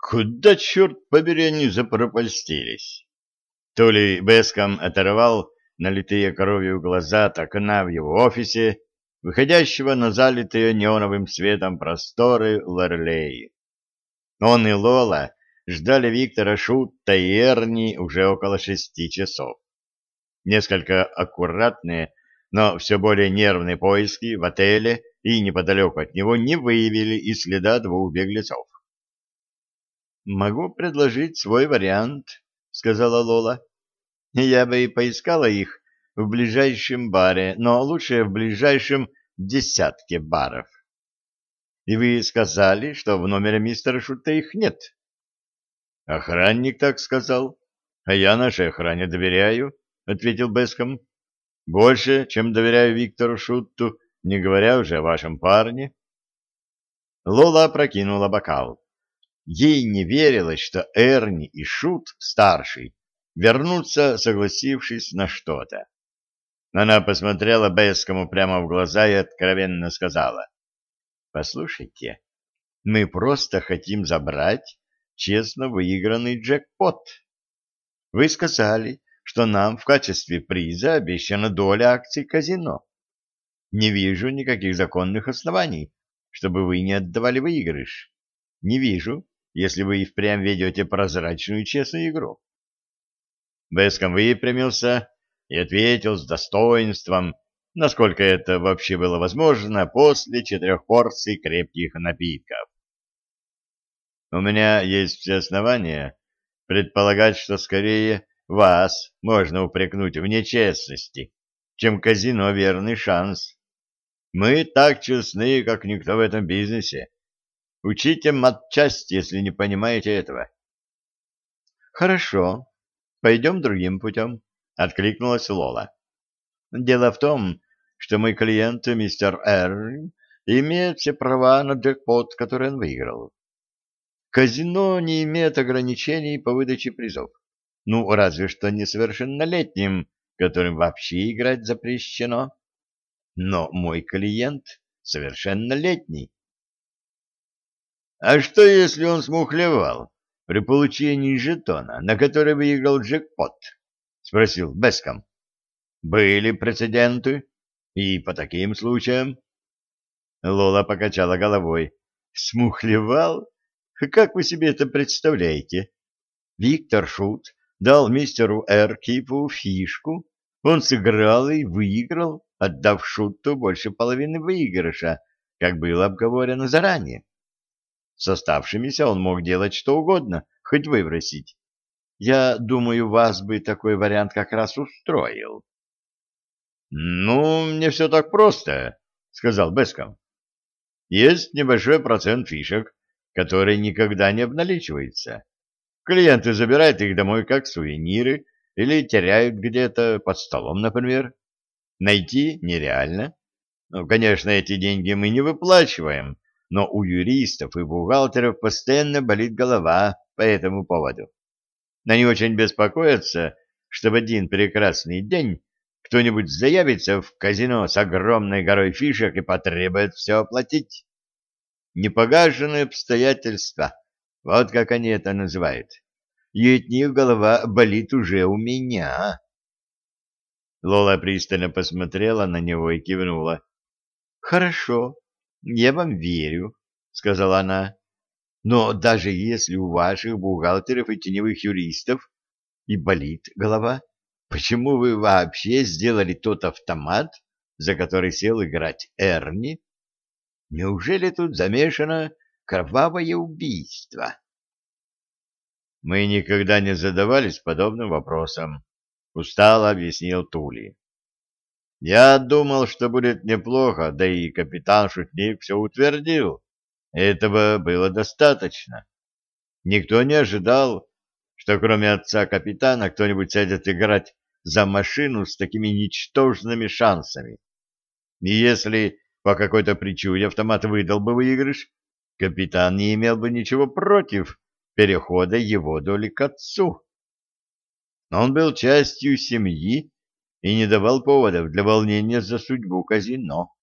Куда, черт побери, они запропастились? То ли Беском оторвал налитые кровью глаза от окна в его офисе, выходящего на залитые неоновым светом просторы Лорлеи. Он и Лола ждали Виктора Шутта и Эрни уже около шести часов. Несколько аккуратные, но все более нервные поиски в отеле и неподалеку от него не выявили и следа двух беглецов. «Могу предложить свой вариант», — сказала Лола. «Я бы и поискала их в ближайшем баре, но лучше в ближайшем десятке баров. И вы сказали, что в номере мистера Шута их нет?» «Охранник так сказал, а я нашей охране доверяю», — ответил Беском. «Больше, чем доверяю Виктору Шутту, не говоря уже о вашем парне». Лола опрокинула бокал. Ей не верилось, что Эрни и Шут, старший, вернутся, согласившись на что-то. Она посмотрела Бескому прямо в глаза и откровенно сказала, «Послушайте, мы просто хотим забрать честно выигранный джекпот. Вы сказали, что нам в качестве приза обещана доля акций казино. Не вижу никаких законных оснований, чтобы вы не отдавали выигрыш. Не вижу, если вы и впрямь ведете прозрачную и честную игру. Беском выпрямился и ответил с достоинством, насколько это вообще было возможно после четырех порций крепких напитков. У меня есть все основания предполагать, что скорее вас можно упрекнуть в нечестности, чем казино верный шанс. Мы так честны, как никто в этом бизнесе. Учите матчасть, если не понимаете этого. Хорошо, пойдем другим путем, откликнулась Лола. Дело в том, что мой клиент, мистер Р, имеет все права на джекпот, который он выиграл. Казино не имеет ограничений по выдаче призов. Ну, разве что несовершеннолетним, которым вообще играть запрещено. Но мой клиент совершеннолетний. А что, если он смухлевал при получении жетона, на который выиграл джекпот? — спросил Беском. — Были прецеденты, и по таким случаям. Лола покачала головой. — Смухлевал? Как вы себе это представляете? Виктор Шут дал мистеру Эр Кипу фишку, он сыграл и выиграл, отдав Шуту больше половины выигрыша, как было обговорено заранее. С оставшимися он мог делать что угодно, хоть выбросить. Я думаю, вас бы такой вариант как раз устроил. — Ну, не все так просто, — сказал Беском. — Есть небольшой процент фишек, который никогда не обналичивается. Клиенты забирают их домой как сувениры или теряют где-то под столом, например. Найти нереально. Ну, конечно, эти деньги мы не выплачиваем, но у юристов и бухгалтеров постоянно болит голова по этому поводу. Они очень беспокоятся, что в один прекрасный день кто-нибудь заявится в казино с огромной горой фишек и потребует все оплатить. Непогашенные обстоятельства, вот как они это называют. И от них голова болит уже у меня. Лола пристально посмотрела на него и кивнула. — Хорошо, я вам верю, — сказала она. Но даже если у ваших бухгалтеров и теневых юристов и болит голова, почему вы вообще сделали тот автомат, за который сел играть Эрни? Неужели тут замешано кровавое убийство? Мы никогда не задавались подобным вопросом, устало объяснил Тули. Я думал, что будет неплохо, да и капитан-шутник все утвердил. Этого было достаточно. Никто не ожидал, что кроме отца капитана кто-нибудь сядет играть за машину с такими ничтожными шансами. И если по какой-то причуде автомат выдал бы выигрыш, капитан не имел бы ничего против перехода его доли к отцу. Но он был частью семьи и не давал поводов для волнения за судьбу казино.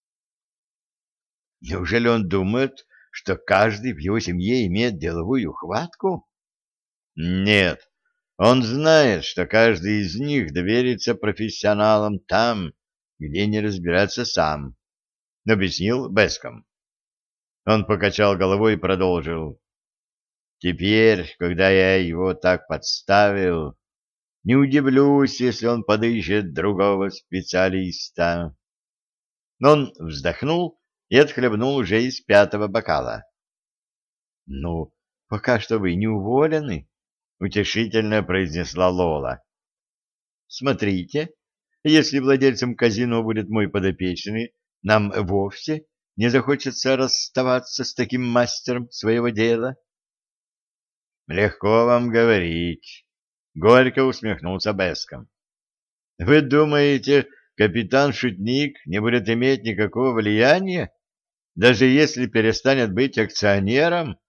Неужели он думает, что каждый в его семье имеет деловую хватку? Нет, он знает, что каждый из них доверится профессионалам там, где не разбираться сам, — объяснил Беском. Он покачал головой и продолжил. Теперь, когда я его так подставил, не удивлюсь, если он подыщет другого специалиста. Но он вздохнул и отхлебнул уже из пятого бокала. — Ну, пока что вы не уволены, — утешительно произнесла Лола. — Смотрите, если владельцем казино будет мой подопечный, нам вовсе не захочется расставаться с таким мастером своего дела. — Легко вам говорить, — горько усмехнулся Беском. — Вы думаете, капитан-шутник не будет иметь никакого влияния, даже если перестанет быть акционером?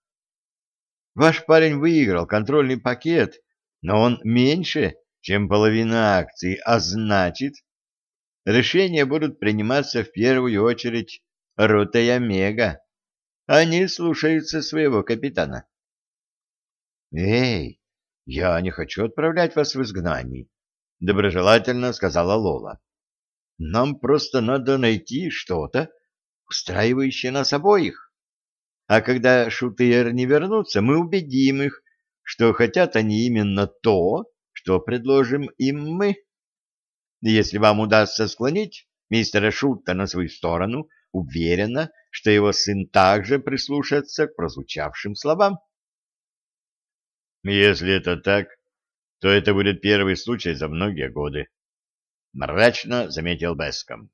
Ваш парень выиграл контрольный пакет, но он меньше, чем половина акций, а значит, решения будут приниматься в первую очередь ротой Омега. Они слушаются своего капитана. «Эй, я не хочу отправлять вас в изгнание», — доброжелательно сказала Лола. «Нам просто надо найти что-то, устраивающее нас обоих. А когда шутер не вернутся, мы убедим их, что хотят они именно то, что предложим им мы. Если вам удастся склонить мистера Шута на свою сторону, уверена, что его сын также прислушается к прозвучавшим словам. Если это так, то это будет первый случай за многие годы, — мрачно заметил Беском.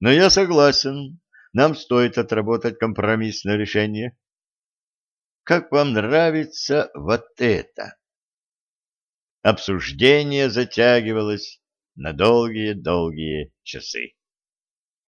Но я согласен, нам стоит отработать компромиссное решение. Как вам нравится вот это? Обсуждение затягивалось на долгие-долгие часы.